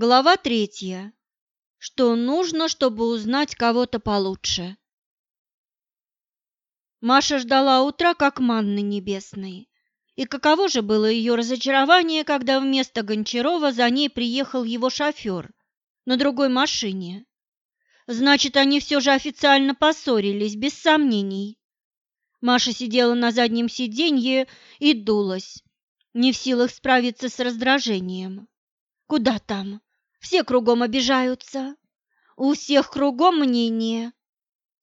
Глава третья. Что нужно, чтобы узнать кого-то получше? Маша ждала утра как манны небесной. И каково же было ее разочарование, когда вместо Гончарова за ней приехал его шофер на другой машине. Значит, они все же официально поссорились, без сомнений. Маша сидела на заднем сиденье и дулась, не в силах справиться с раздражением. Куда там? Все кругом обижаются. У всех кругом мнение.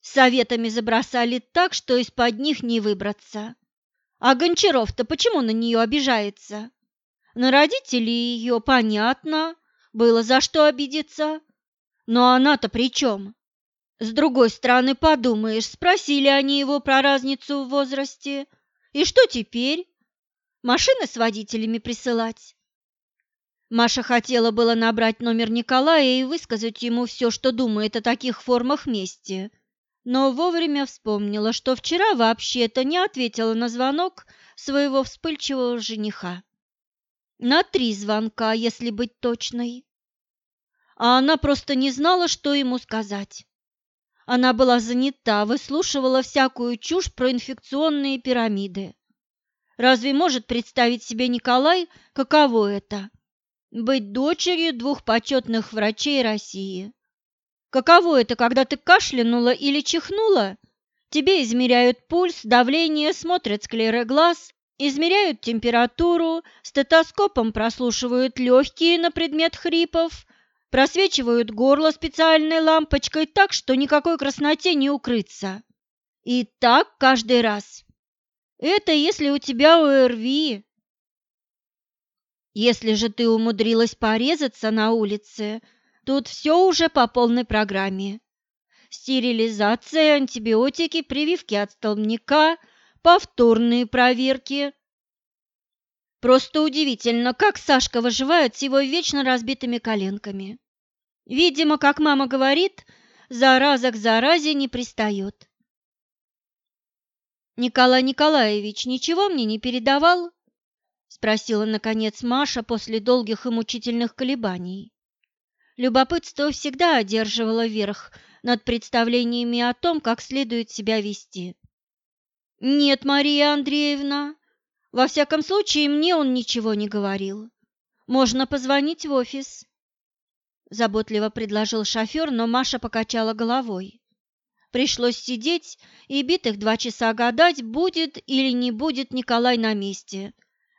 Советами забросали так, что из-под них не выбраться. А Гончаров-то почему на нее обижается? На родителей ее понятно, было за что обидеться. Но она-то при чем? С другой стороны, подумаешь, спросили они его про разницу в возрасте. И что теперь? Машины с водителями присылать? Маша хотела было набрать номер Николая и высказать ему все, что думает о таких формах мести, но вовремя вспомнила, что вчера вообще-то не ответила на звонок своего вспыльчивого жениха. На три звонка, если быть точной. А она просто не знала, что ему сказать. Она была занята, выслушивала всякую чушь про инфекционные пирамиды. Разве может представить себе Николай, каково это быть дочерью двух почетных врачей России. Каково это, когда ты кашлянула или чихнула? Тебе измеряют пульс, давление, смотрят склеры глаз, измеряют температуру, стетоскопом прослушивают легкие на предмет хрипов, просвечивают горло специальной лампочкой так, что никакой красноте не укрыться. И так каждый раз. Это если у тебя ОРВИ, если же ты умудрилась порезаться на улице, тут все уже по полной программе. Стерилизация, антибиотики, прививки от столбняка, повторные проверки. Просто удивительно, как Сашка выживает с его вечно разбитыми коленками. Видимо, как мама говорит, зараза к заразе не пристает. Николай Николаевич ничего мне не передавал? Спросила наконец Маша после долгих и мучительных колебаний. Любопытство всегда одерживало верх над представлениями о том, как следует себя вести. Нет, Мария Андреевна, во всяком случае мне он ничего не говорил. Можно позвонить в офис. Заботливо предложил шофер, но Маша покачала головой. Пришлось сидеть и битых два часа гадать, будет или не будет Николай на месте,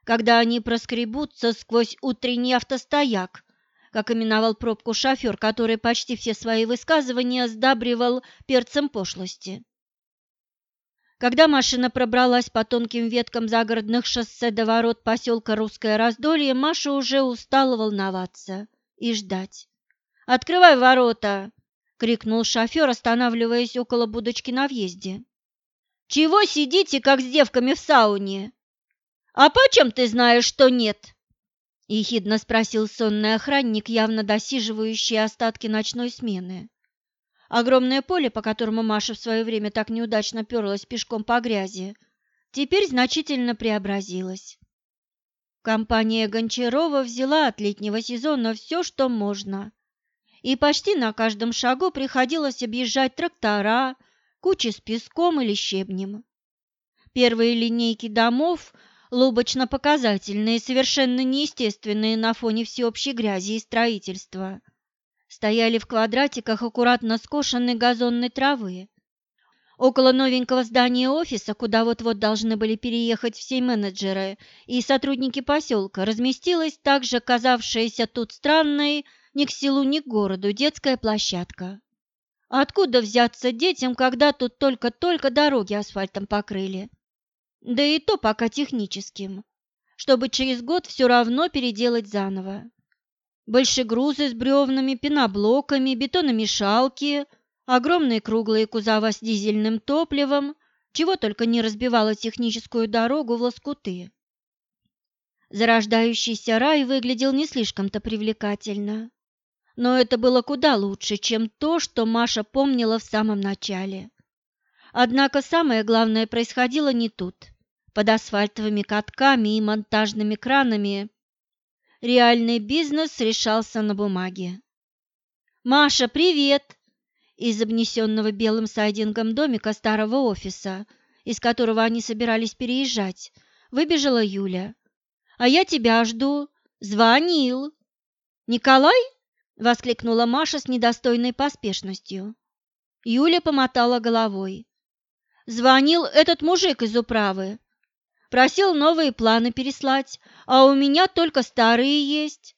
когда они проскребутся сквозь утренний автостояк, как именовал пробку шофер, который почти все свои высказывания сдабривал перцем пошлости. Когда машина пробралась по тонким веткам загородных шоссе до ворот поселка Русское Раздолье, Маша уже устала волноваться и ждать. «Открывай ворота!» — крикнул шофер, останавливаясь около будочки на въезде. «Чего сидите, как с девками в сауне?» «А почем ты знаешь, что нет?» – ехидно спросил сонный охранник, явно досиживающий остатки ночной смены. Огромное поле, по которому Маша в свое время так неудачно перлась пешком по грязи, теперь значительно преобразилось. Компания Гончарова взяла от летнего сезона все, что можно, и почти на каждом шагу приходилось объезжать трактора, кучи с песком или щебнем. Первые линейки домов – лубочно-показательные, совершенно неестественные на фоне всеобщей грязи и строительства, стояли в квадратиках аккуратно скошенной газонной травы. Около новенького здания офиса, куда вот-вот должны были переехать все менеджеры и сотрудники поселка, разместилась также казавшаяся тут странной ни к селу, ни к городу детская площадка. Откуда взяться детям, когда тут только-только дороги асфальтом покрыли? Да и то пока техническим, чтобы через год все равно переделать заново. Большегрузы с бревнами, пеноблоками, бетономешалки, огромные круглые кузова с дизельным топливом, чего только не разбивало техническую дорогу в лоскуты. Зарождающийся рай выглядел не слишком-то привлекательно, но это было куда лучше, чем то, что Маша помнила в самом начале. Однако самое главное происходило не тут. Под асфальтовыми катками и монтажными кранами Реальный бизнес решался на бумаге. «Маша, привет!» Из обнесенного белым сайдингом домика старого офиса, из которого они собирались переезжать, выбежала Юля. «А я тебя жду. Звонил!» «Николай?» – воскликнула Маша с недостойной поспешностью. Юля помотала головой. «Звонил этот мужик из управы. Просил новые планы переслать, а у меня только старые есть.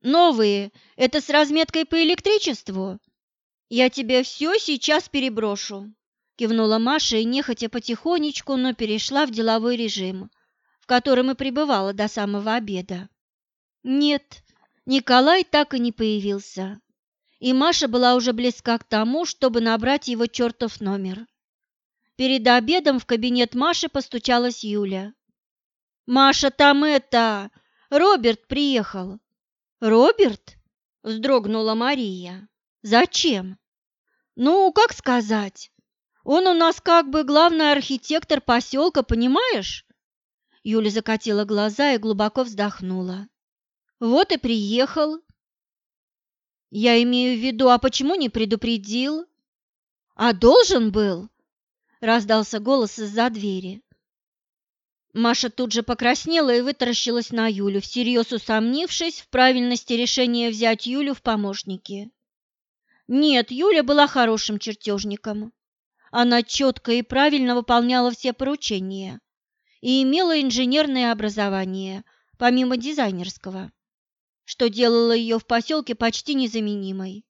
Новые – это с разметкой по электричеству?» «Я тебе все сейчас переброшу», – кивнула Маша и нехотя потихонечку, но перешла в деловой режим, в котором и пребывала до самого обеда. Нет, Николай так и не появился, и Маша была уже близка к тому, чтобы набрать его чертов номер. Перед обедом в кабинет Маши постучалась Юля. «Маша, там это... Роберт приехал». «Роберт?» – вздрогнула Мария. «Зачем?» Ну, как сказать? Он у нас как бы главный архитектор поселка, понимаешь? Юля закатила глаза и глубоко вздохнула. Вот и приехал. Я имею в виду, а почему не предупредил? А должен был? Раздался голос из-за двери. Маша тут же покраснела и вытаращилась на Юлю, всерьез усомнившись в правильности решения взять Юлю в помощники. Нет, Юля была хорошим чертежником. Она четко и правильно выполняла все поручения и имела инженерное образование, помимо дизайнерского, что делало ее в поселке почти незаменимой.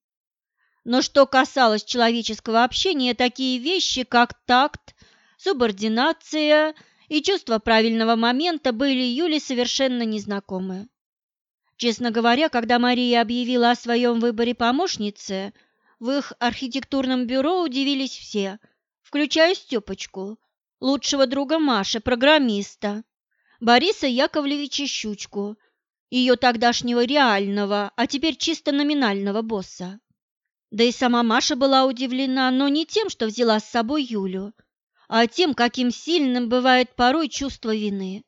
Но что касалось человеческого общения, такие вещи, как такт, субординация и чувство правильного момента были Юле совершенно незнакомы. Честно говоря, когда Мария объявила о своем выборе помощницы – в их архитектурном бюро удивились все, включая Степочку, лучшего друга Маши, программиста, Бориса Яковлевича Щучку, ее тогдашнего реального, а теперь чисто номинального босса. Да и сама Маша была удивлена, но не тем, что взяла с собой Юлю, а тем, каким сильным бывает порой чувство вины.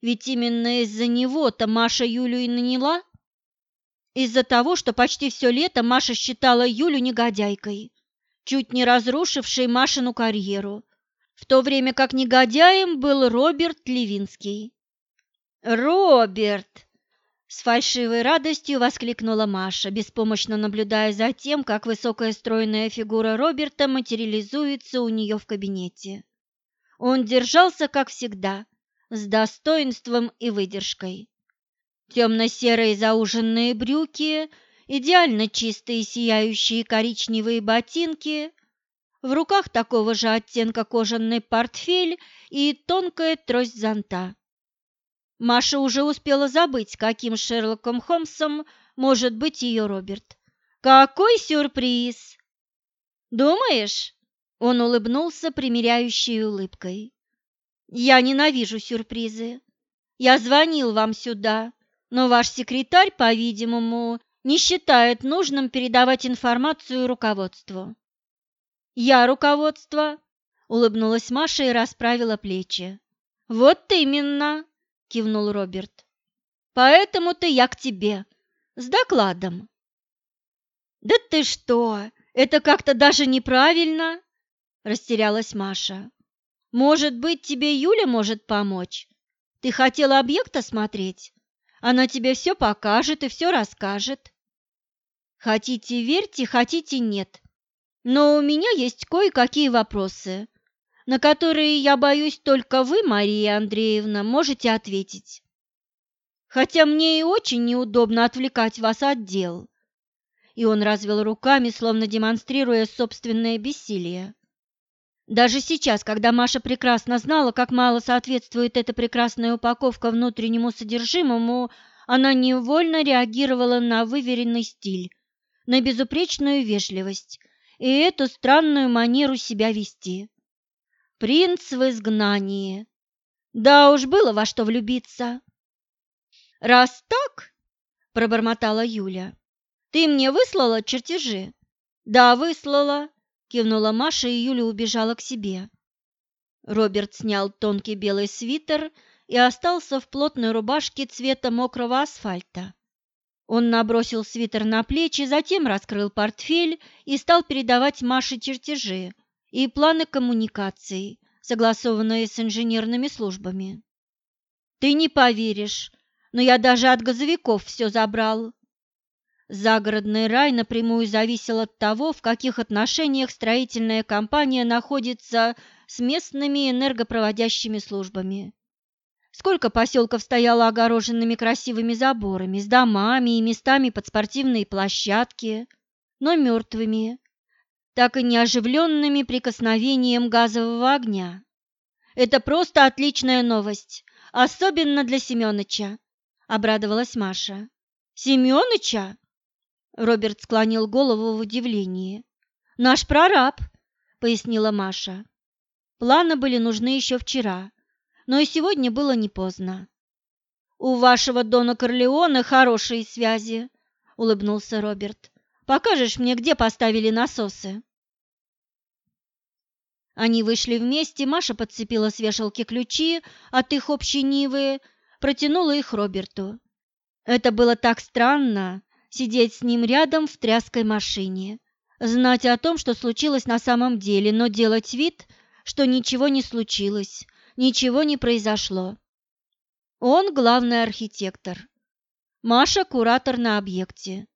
Ведь именно из-за него-то Маша Юлю и наняла, из-за того, что почти все лето Маша считала Юлю негодяйкой, чуть не разрушившей Машину карьеру, в то время как негодяем был Роберт Левинский. «Роберт!» С фальшивой радостью воскликнула Маша, беспомощно наблюдая за тем, как высокая стройная фигура Роберта материализуется у нее в кабинете. Он держался, как всегда, с достоинством и выдержкой. Темно-серые зауженные брюки, идеально чистые сияющие коричневые ботинки, в руках такого же оттенка кожаный портфель и тонкая трость зонта. Маша уже успела забыть, каким Шерлоком Холмсом может быть ее Роберт. «Какой сюрприз!» «Думаешь?» – он улыбнулся примиряющей улыбкой. «Я ненавижу сюрпризы. Я звонил вам сюда, но ваш секретарь, по-видимому, не считает нужным передавать информацию руководству. Я руководство, улыбнулась Маша и расправила плечи. Вот именно, кивнул Роберт. Поэтому-то я к тебе с докладом. Да ты что? Это как-то даже неправильно, растерялась Маша. Может быть, тебе Юля может помочь? Ты хотела объект осмотреть? Она тебе все покажет и все расскажет. Хотите верьте, хотите нет. Но у меня есть кое-какие вопросы, на которые, я боюсь, только вы, Мария Андреевна, можете ответить. Хотя мне и очень неудобно отвлекать вас от дел. И он развел руками, словно демонстрируя собственное бессилие. Даже сейчас, когда Маша прекрасно знала, как мало соответствует эта прекрасная упаковка внутреннему содержимому, она невольно реагировала на выверенный стиль, на безупречную вежливость и эту странную манеру себя вести. Принц в изгнании. Да уж было во что влюбиться. «Раз так, — пробормотала Юля, — ты мне выслала чертежи?» «Да, выслала», Кивнула Маша, и Юля убежала к себе. Роберт снял тонкий белый свитер и остался в плотной рубашке цвета мокрого асфальта. Он набросил свитер на плечи, затем раскрыл портфель и стал передавать Маше чертежи и планы коммуникаций, согласованные с инженерными службами. «Ты не поверишь, но я даже от газовиков все забрал». Загородный рай напрямую зависел от того, в каких отношениях строительная компания находится с местными энергопроводящими службами. Сколько поселков стояло огороженными красивыми заборами, с домами и местами под спортивные площадки, но мертвыми, так и неоживленными прикосновением газового огня. Это просто отличная новость, особенно для Семёныча, обрадовалась Маша. Семёныча? Роберт склонил голову в удивлении. Наш прораб, пояснила Маша. Планы были нужны еще вчера, но и сегодня было не поздно. «У вашего Дона Корлеона хорошие связи», — улыбнулся Роберт. «Покажешь мне, где поставили насосы?» Они вышли вместе, Маша подцепила с вешалки ключи от их общей Нивы, протянула их Роберту. Это было так странно, сидеть с ним рядом в тряской машине, знать о том, что случилось на самом деле, но делать вид, что ничего не случилось, ничего не произошло. Он главный архитектор. Маша куратор на объекте.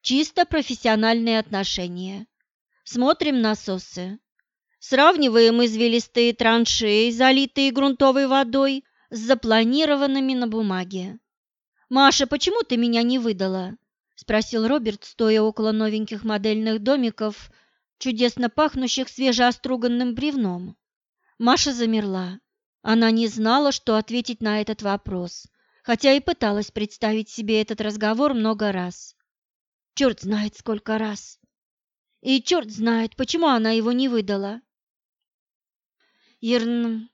Чисто профессиональные отношения. Смотрим насосы. Сравниваем извилистые траншеи, залитые грунтовой водой, с запланированными на бумаге. «Маша, почему ты меня не выдала?» – спросил Роберт, стоя около новеньких модельных домиков, чудесно пахнущих свежеоструганным бревном. Маша замерла. Она не знала, что ответить на этот вопрос, хотя и пыталась представить себе этот разговор много раз. Черт знает, сколько раз. И черт знает, почему она его не выдала. Ерн,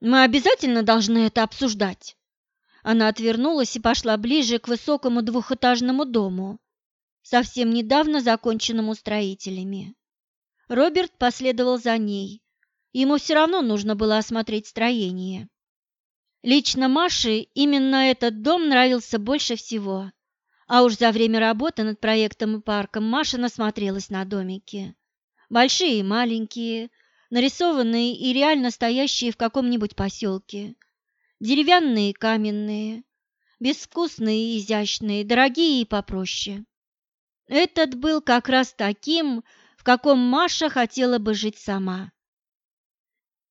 мы обязательно должны это обсуждать. Она отвернулась и пошла ближе к высокому двухэтажному дому, совсем недавно законченному строителями. Роберт последовал за ней, Ему все равно нужно было осмотреть строение. Лично Маше именно этот дом нравился больше всего. А уж за время работы над проектом и парком Маша насмотрелась на домики. Большие и маленькие, нарисованные и реально стоящие в каком-нибудь поселке. Деревянные и каменные, безвкусные и изящные, дорогие и попроще. Этот был как раз таким, в каком Маша хотела бы жить сама.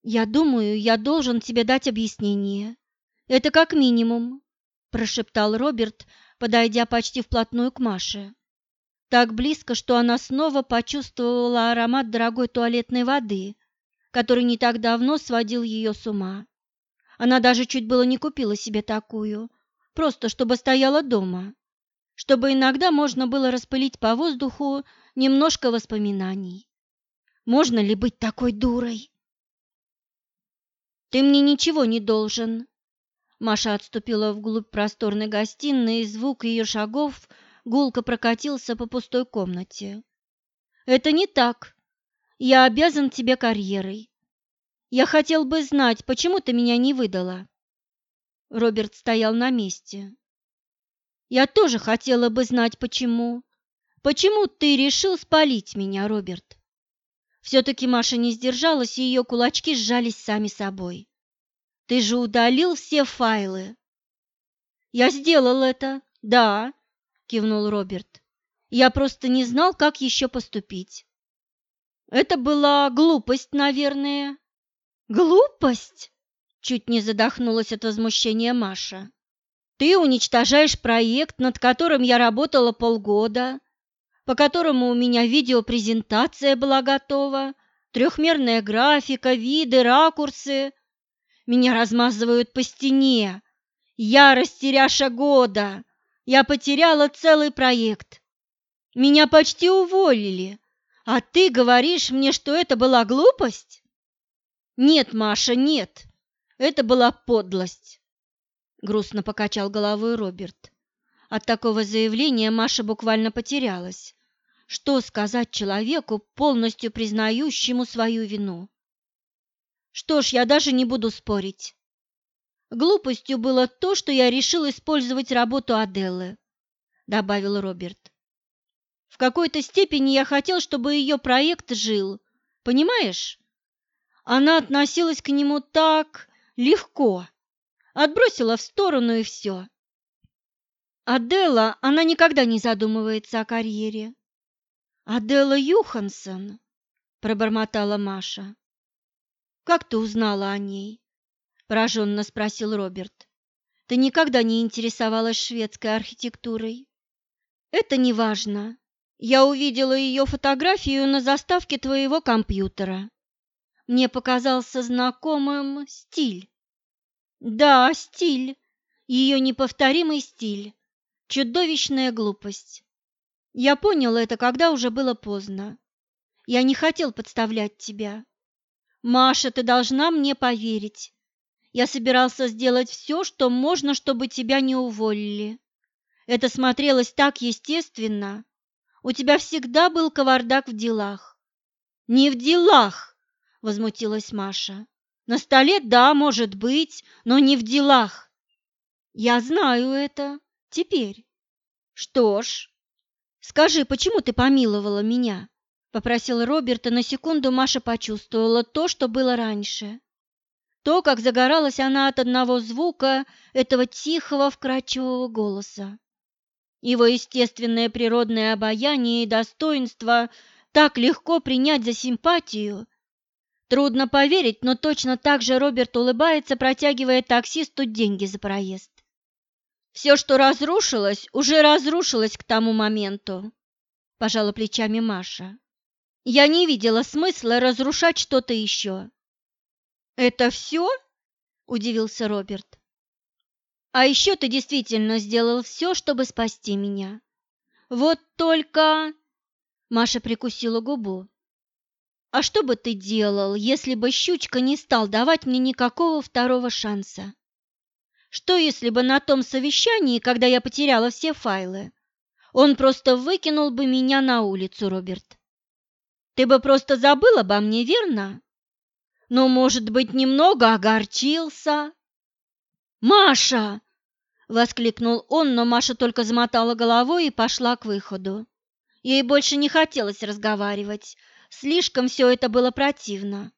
«Я думаю, я должен тебе дать объяснение. Это как минимум», – прошептал Роберт, подойдя почти вплотную к Маше. Так близко, что она снова почувствовала аромат дорогой туалетной воды, который не так давно сводил ее с ума. Она даже чуть было не купила себе такую, просто чтобы стояла дома, чтобы иногда можно было распылить по воздуху немножко воспоминаний. Можно ли быть такой дурой? Ты мне ничего не должен. Маша отступила вглубь просторной гостиной, и звук ее шагов гулко прокатился по пустой комнате. Это не так. Я обязан тебе карьерой. Я хотел бы знать, почему ты меня не выдала. Роберт стоял на месте. Я тоже хотела бы знать, почему. Почему ты решил спалить меня, Роберт? Все-таки Маша не сдержалась, и ее кулачки сжались сами собой. «Ты же удалил все файлы!» «Я сделал это, да», — кивнул Роберт. «Я просто не знал, как еще поступить». «Это была глупость, наверное». «Глупость?» — чуть не задохнулась от возмущения Маша. «Ты уничтожаешь проект, над которым я работала полгода, по которому у меня видеопрезентация была готова, трехмерная графика, виды, ракурсы. Меня размазывают по стене. Я растеряша года. Я потеряла целый проект. Меня почти уволили. А ты говоришь мне, что это была глупость? Нет, Маша, нет. Это была подлость. Грустно покачал головой Роберт. От такого заявления Маша буквально потерялась. Что сказать человеку, полностью признающему свою вину? Что ж, я даже не буду спорить. Глупостью было то, что я решил использовать работу Аделлы, добавил Роберт. В какой-то степени я хотел, чтобы ее проект жил, понимаешь? Она относилась к нему так легко, отбросила в сторону и все. Аделла, она никогда не задумывается о карьере. Аделла Юхансон, пробормотала Маша. Как ты узнала о ней? пораженно спросил Роберт. Ты никогда не интересовалась шведской архитектурой? Это не важно. Я увидела ее фотографию на заставке твоего компьютера. Мне показался знакомым стиль. Да, стиль. Ее неповторимый стиль. Чудовищная глупость. Я понял это, когда уже было поздно. Я не хотел подставлять тебя. Маша, ты должна мне поверить. Я собирался сделать все, что можно, чтобы тебя не уволили. Это смотрелось так естественно. У тебя всегда был кавардак в делах. Не в делах, возмутилась Маша. На столе, да, может быть, но не в делах. Я знаю это теперь. Что ж, скажи, почему ты помиловала меня? Попросил Роберт, и на секунду Маша почувствовала то, что было раньше. То, как загоралась она от одного звука этого тихого, вкрадчивого голоса. Его естественное природное обаяние и достоинство так легко принять за симпатию, Трудно поверить, но точно так же Роберт улыбается, протягивая таксисту деньги за проезд. Все, что разрушилось, уже разрушилось к тому моменту, пожала плечами Маша. Я не видела смысла разрушать что-то еще. Это все? удивился Роберт. А еще ты действительно сделал все, чтобы спасти меня. Вот только... Маша прикусила губу. А что бы ты делал, если бы щучка не стал давать мне никакого второго шанса? Что, если бы на том совещании, когда я потеряла все файлы, он просто выкинул бы меня на улицу, Роберт? Ты бы просто забыл обо мне, верно? Но, может быть, немного огорчился? «Маша!» — воскликнул он, но Маша только замотала головой и пошла к выходу. Ей больше не хотелось разговаривать, Слишком все это было противно.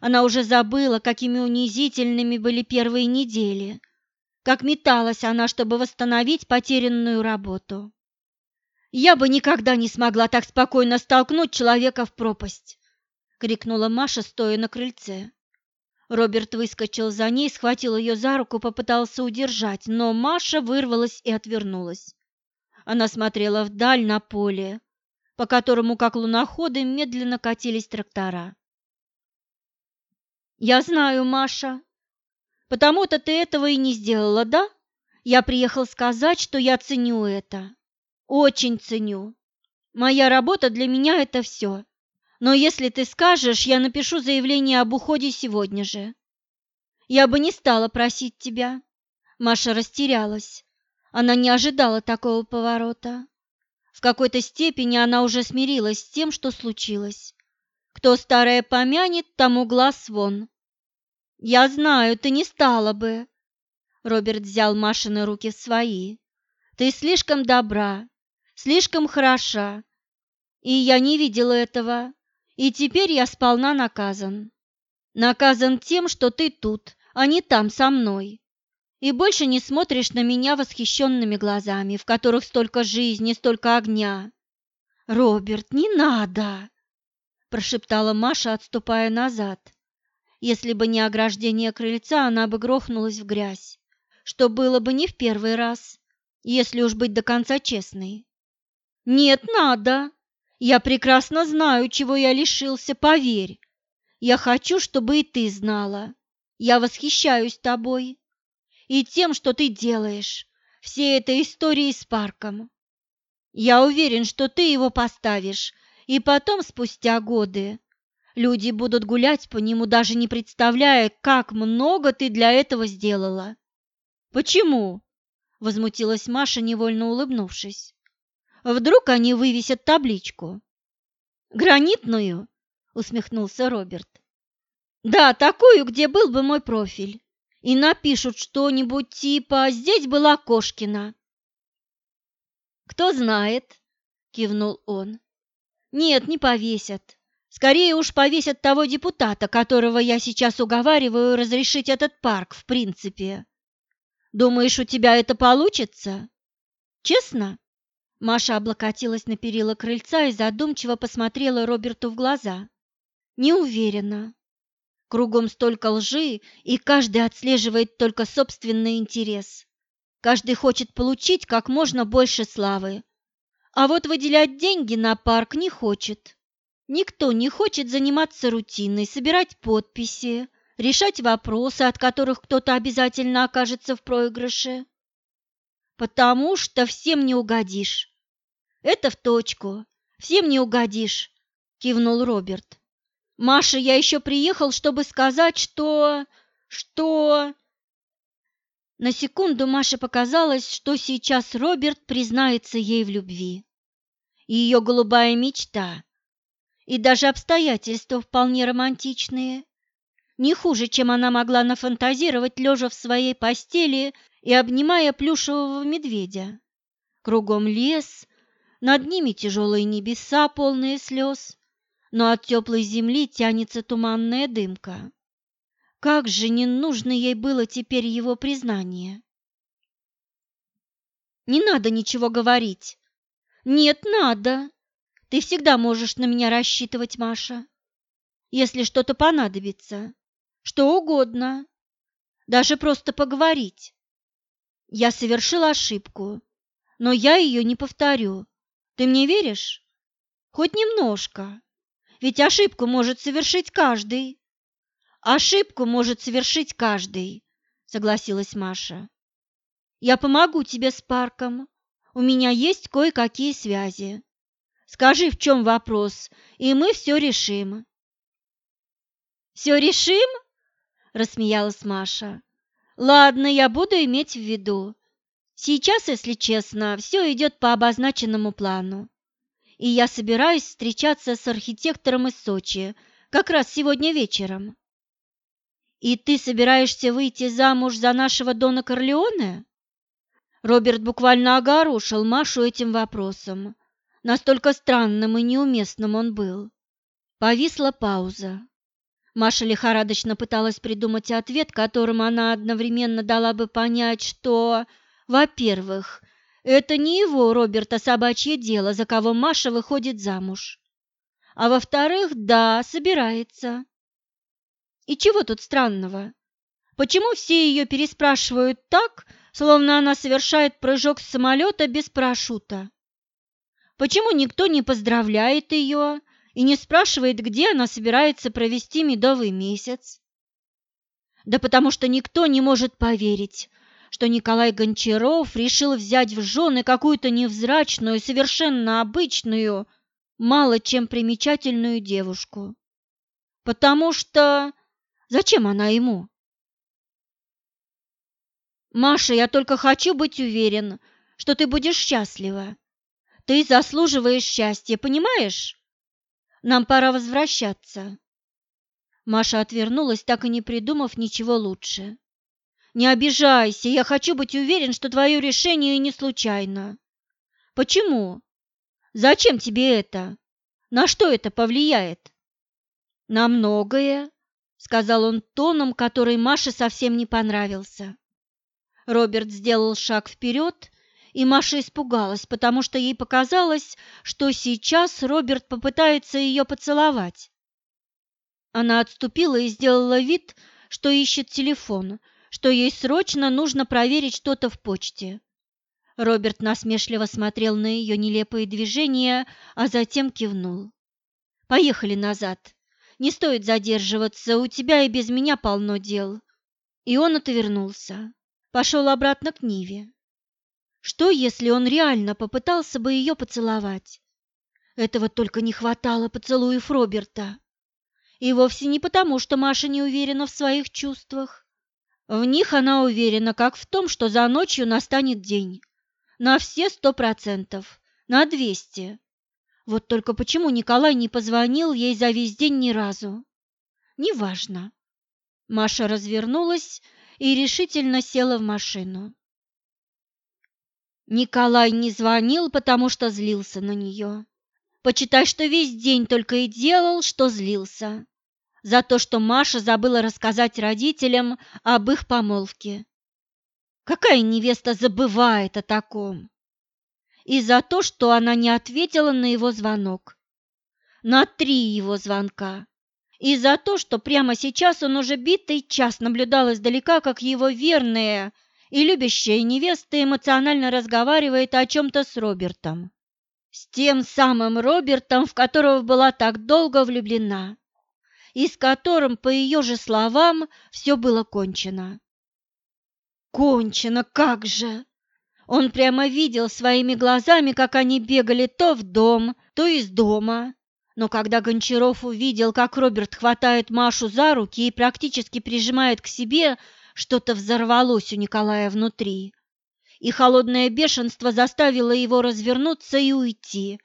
Она уже забыла, какими унизительными были первые недели, как металась она, чтобы восстановить потерянную работу. «Я бы никогда не смогла так спокойно столкнуть человека в пропасть!» — крикнула Маша, стоя на крыльце. Роберт выскочил за ней, схватил ее за руку, попытался удержать, но Маша вырвалась и отвернулась. Она смотрела вдаль на поле, по которому, как луноходы, медленно катились трактора. «Я знаю, Маша. Потому-то ты этого и не сделала, да? Я приехал сказать, что я ценю это. Очень ценю. Моя работа для меня – это все. Но если ты скажешь, я напишу заявление об уходе сегодня же. Я бы не стала просить тебя». Маша растерялась. Она не ожидала такого поворота. В какой-то степени она уже смирилась с тем, что случилось. Кто старое помянет, тому глаз вон. «Я знаю, ты не стала бы». Роберт взял Машины руки в свои. «Ты слишком добра, слишком хороша. И я не видела этого, и теперь я сполна наказан. Наказан тем, что ты тут, а не там со мной и больше не смотришь на меня восхищенными глазами, в которых столько жизни, столько огня. «Роберт, не надо!» – прошептала Маша, отступая назад. Если бы не ограждение крыльца, она бы грохнулась в грязь, что было бы не в первый раз, если уж быть до конца честной. «Нет, надо! Я прекрасно знаю, чего я лишился, поверь. Я хочу, чтобы и ты знала. Я восхищаюсь тобой, и тем, что ты делаешь, всей этой историей с парком. Я уверен, что ты его поставишь, и потом, спустя годы, люди будут гулять по нему, даже не представляя, как много ты для этого сделала. Почему? возмутилась Маша, невольно улыбнувшись. Вдруг они вывесят табличку. Гранитную? усмехнулся Роберт. Да, такую, где был бы мой профиль и напишут что-нибудь типа «Здесь была Кошкина». «Кто знает», — кивнул он. «Нет, не повесят. Скорее уж повесят того депутата, которого я сейчас уговариваю разрешить этот парк, в принципе. Думаешь, у тебя это получится? Честно?» Маша облокотилась на перила крыльца и задумчиво посмотрела Роберту в глаза. «Не уверена. Кругом столько лжи, и каждый отслеживает только собственный интерес. Каждый хочет получить как можно больше славы. А вот выделять деньги на парк не хочет. Никто не хочет заниматься рутиной, собирать подписи, решать вопросы, от которых кто-то обязательно окажется в проигрыше. Потому что всем не угодишь. Это в точку. Всем не угодишь, кивнул Роберт. Маша, я еще приехал, чтобы сказать, что... что... На секунду Маше показалось, что сейчас Роберт признается ей в любви. Ее голубая мечта. И даже обстоятельства вполне романтичные. Не хуже, чем она могла нафантазировать, лежа в своей постели и обнимая плюшевого медведя. Кругом лес, над ними тяжелые небеса, полные слез, но от теплой земли тянется туманная дымка. Как же не нужно ей было теперь его признание. Не надо ничего говорить. Нет, надо. Ты всегда можешь на меня рассчитывать, Маша. Если что-то понадобится, что угодно, даже просто поговорить. Я совершила ошибку, но я ее не повторю. Ты мне веришь? Хоть немножко. Ведь ошибку может совершить каждый. Ошибку может совершить каждый, согласилась Маша. Я помогу тебе с парком. У меня есть кое-какие связи. Скажи, в чем вопрос, и мы все решим. Все решим? рассмеялась Маша. Ладно, я буду иметь в виду. Сейчас, если честно, все идет по обозначенному плану. И я собираюсь встречаться с архитектором из Сочи как раз сегодня вечером. «И ты собираешься выйти замуж за нашего Дона Корлеоне?» Роберт буквально огорошил Машу этим вопросом. Настолько странным и неуместным он был. Повисла пауза. Маша лихорадочно пыталась придумать ответ, которым она одновременно дала бы понять, что, во-первых, это не его, Роберта, собачье дело, за кого Маша выходит замуж. А во-вторых, да, собирается. И чего тут странного? Почему все ее переспрашивают так, словно она совершает прыжок с самолета без парашюта? Почему никто не поздравляет ее и не спрашивает, где она собирается провести медовый месяц? Да потому что никто не может поверить, что Николай Гончаров решил взять в жены какую-то невзрачную, совершенно обычную, мало чем примечательную девушку. Потому что Зачем она ему? Маша, я только хочу быть уверен, что ты будешь счастлива. Ты заслуживаешь счастья, понимаешь? Нам пора возвращаться. Маша отвернулась, так и не придумав ничего лучше. Не обижайся, я хочу быть уверен, что твое решение не случайно. Почему? Зачем тебе это? На что это повлияет? На многое, сказал он тоном, который Маше совсем не понравился. Роберт сделал шаг вперед, и Маша испугалась, потому что ей показалось, что сейчас Роберт попытается ее поцеловать. Она отступила и сделала вид, что ищет телефон, что ей срочно нужно проверить что-то в почте. Роберт насмешливо смотрел на ее нелепые движения, а затем кивнул. «Поехали назад. Не стоит задерживаться, у тебя и без меня полно дел. И он отвернулся, пошел обратно к Ниве. Что, если он реально попытался бы ее поцеловать? Этого только не хватало поцелуев Роберта. И вовсе не потому, что Маша не уверена в своих чувствах. В них она уверена, как в том, что за ночью настанет день. На все сто процентов, на двести. Вот только почему Николай не позвонил ей за весь день ни разу? Неважно. Маша развернулась и решительно села в машину. Николай не звонил, потому что злился на нее. Почитай, что весь день только и делал, что злился. За то, что Маша забыла рассказать родителям об их помолвке. Какая невеста забывает о таком? И за то, что она не ответила на его звонок. На три его звонка. И за то, что прямо сейчас он уже битый час наблюдал издалека, как его верная и любящая невеста эмоционально разговаривает о чем-то с Робертом. С тем самым Робертом, в которого была так долго влюблена, и с которым, по ее же словам, все было кончено. Кончено, как же! Он прямо видел своими глазами, как они бегали то в дом, то из дома. Но когда Гончаров увидел, как Роберт хватает Машу за руки и практически прижимает к себе, что-то взорвалось у Николая внутри и холодное бешенство заставило его развернуться и уйти,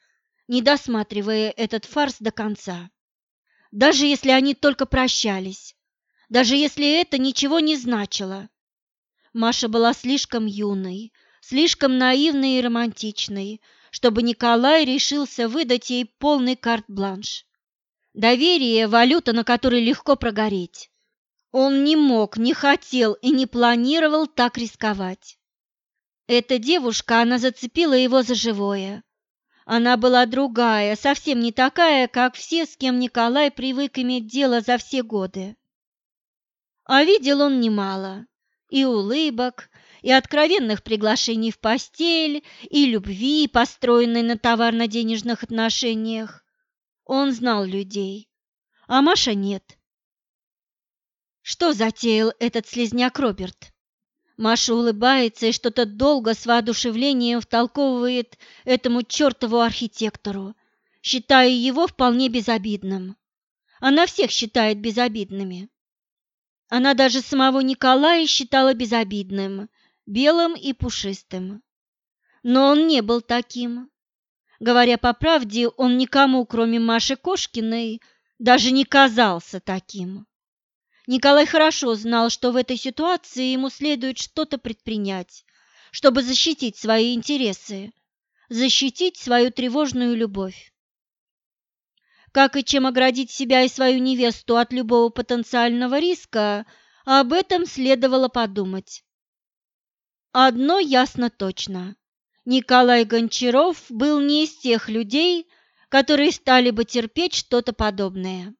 не досматривая этот фарс до конца. Даже если они только прощались, даже если это ничего не значило. Маша была слишком юной, слишком наивной и романтичной, чтобы Николай решился выдать ей полный карт-бланш. Доверие – валюта, на которой легко прогореть. Он не мог, не хотел и не планировал так рисковать. Эта девушка, она зацепила его за живое. Она была другая, совсем не такая, как все, с кем Николай привык иметь дело за все годы. А видел он немало. И улыбок, и откровенных приглашений в постель, и любви, построенной на товарно-денежных отношениях. Он знал людей, а Маша нет. Что затеял этот слезняк Роберт? Маша улыбается и что-то долго с воодушевлением втолковывает этому чертову архитектору, считая его вполне безобидным. Она всех считает безобидными. Она даже самого Николая считала безобидным, белым и пушистым. Но он не был таким. Говоря по правде, он никому, кроме Маши Кошкиной, даже не казался таким. Николай хорошо знал, что в этой ситуации ему следует что-то предпринять, чтобы защитить свои интересы, защитить свою тревожную любовь. Как и чем оградить себя и свою невесту от любого потенциального риска, об этом следовало подумать. Одно ясно точно. Николай Гончаров был не из тех людей, которые стали бы терпеть что-то подобное.